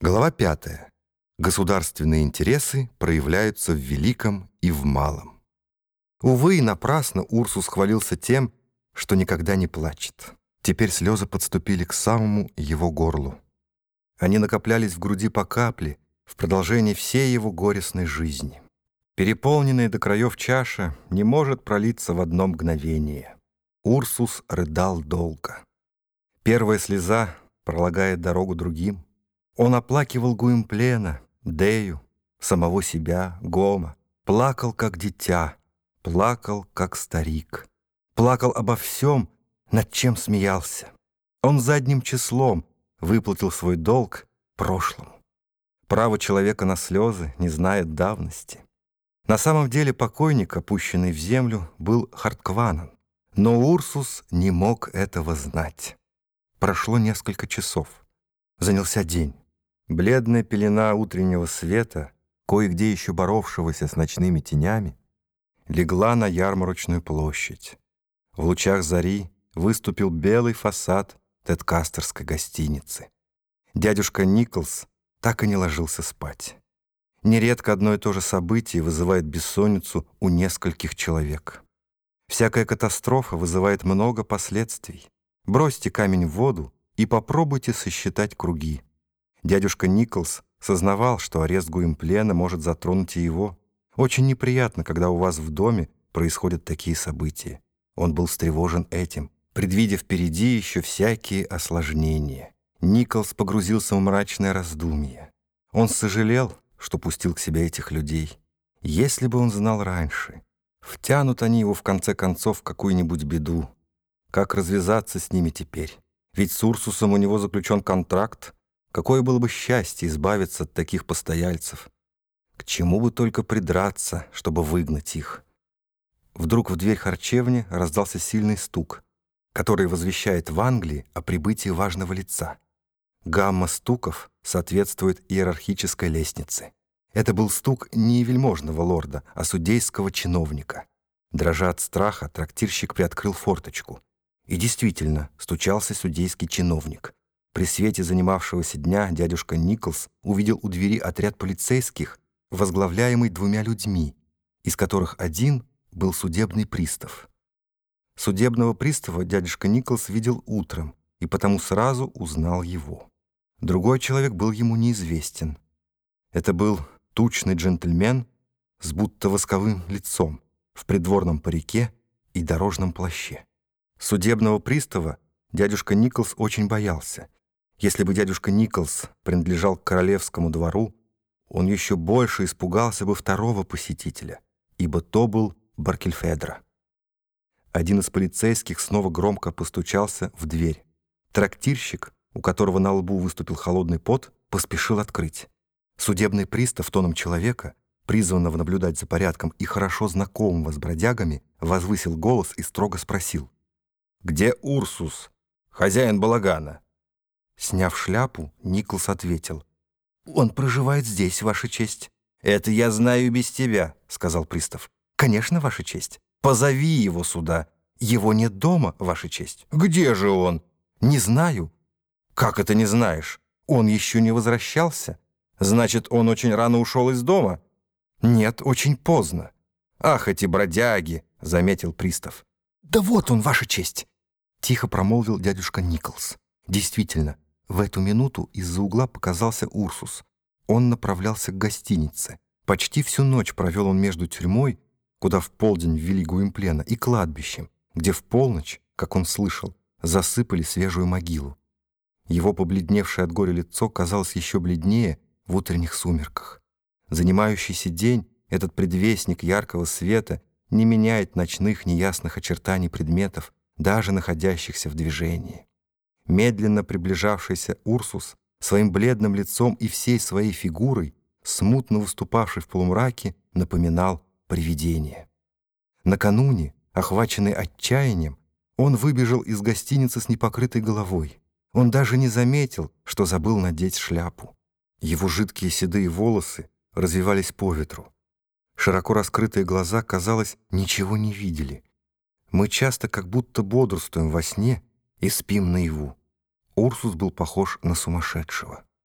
Глава 5. Государственные интересы проявляются в великом и в малом. Увы, и напрасно Урсус хвалился тем, что никогда не плачет. Теперь слезы подступили к самому его горлу. Они накоплялись в груди по капле в продолжении всей его горестной жизни. Переполненная до краев чаша не может пролиться в одно мгновение. Урсус рыдал долго. Первая слеза пролагает дорогу другим. Он оплакивал Гуимплена, Дею, самого себя, Гома. Плакал, как дитя, плакал, как старик. Плакал обо всем, над чем смеялся. Он задним числом выплатил свой долг прошлому. Право человека на слезы не знает давности. На самом деле покойник, опущенный в землю, был Харткванан. Но Урсус не мог этого знать. Прошло несколько часов. Занялся день. Бледная пелена утреннего света, кое-где еще боровшегося с ночными тенями, легла на ярмарочную площадь. В лучах зари выступил белый фасад Теткастерской гостиницы. Дядюшка Николс так и не ложился спать. Нередко одно и то же событие вызывает бессонницу у нескольких человек. Всякая катастрофа вызывает много последствий. Бросьте камень в воду и попробуйте сосчитать круги. Дядюшка Николс сознавал, что арест Гуимплена может затронуть и его. Очень неприятно, когда у вас в доме происходят такие события. Он был встревожен этим, предвидя впереди еще всякие осложнения. Николс погрузился в мрачное раздумье. Он сожалел, что пустил к себе этих людей. Если бы он знал раньше, втянут они его в конце концов в какую-нибудь беду. Как развязаться с ними теперь? Ведь с Урсусом у него заключен контракт, Какое было бы счастье избавиться от таких постояльцев. К чему бы только придраться, чтобы выгнать их. Вдруг в дверь харчевни раздался сильный стук, который возвещает в Англии о прибытии важного лица. Гамма стуков соответствует иерархической лестнице. Это был стук не вельможного лорда, а судейского чиновника. Дрожа от страха, трактирщик приоткрыл форточку. И действительно, стучался судейский чиновник — при свете занимавшегося дня дядюшка Николс увидел у двери отряд полицейских, возглавляемый двумя людьми, из которых один был судебный пристав. Судебного пристава дядюшка Николс видел утром и потому сразу узнал его. Другой человек был ему неизвестен. Это был тучный джентльмен с будто восковым лицом, в придворном парике и дорожном плаще. Судебного пристава дядюшка Николс очень боялся — если бы дядюшка Николс принадлежал к королевскому двору, он еще больше испугался бы второго посетителя, ибо то был Баркельфедра. Один из полицейских снова громко постучался в дверь. Трактирщик, у которого на лбу выступил холодный пот, поспешил открыть. Судебный пристав тоном человека, призванного наблюдать за порядком и хорошо знакомого с бродягами, возвысил голос и строго спросил. «Где Урсус, хозяин балагана?» Сняв шляпу, Николс ответил. «Он проживает здесь, Ваша честь». «Это я знаю без тебя», — сказал пристав. «Конечно, Ваша честь. Позови его сюда. Его нет дома, Ваша честь». «Где же он?» «Не знаю». «Как это не знаешь? Он еще не возвращался? Значит, он очень рано ушел из дома?» «Нет, очень поздно». «Ах, эти бродяги!» — заметил пристав. «Да вот он, Ваша честь!» — тихо промолвил дядюшка Николс. Действительно, в эту минуту из-за угла показался Урсус. Он направлялся к гостинице. Почти всю ночь провел он между тюрьмой, куда в полдень ввели Гуимплена, и кладбищем, где в полночь, как он слышал, засыпали свежую могилу. Его побледневшее от горя лицо казалось еще бледнее в утренних сумерках. Занимающийся день, этот предвестник яркого света, не меняет ночных неясных очертаний предметов, даже находящихся в движении. Медленно приближавшийся Урсус своим бледным лицом и всей своей фигурой, смутно выступавший в полумраке, напоминал привидение. Накануне, охваченный отчаянием, он выбежал из гостиницы с непокрытой головой. Он даже не заметил, что забыл надеть шляпу. Его жидкие седые волосы развивались по ветру. Широко раскрытые глаза, казалось, ничего не видели. Мы часто как будто бодрствуем во сне и спим наяву. Урсус был похож на сумасшедшего.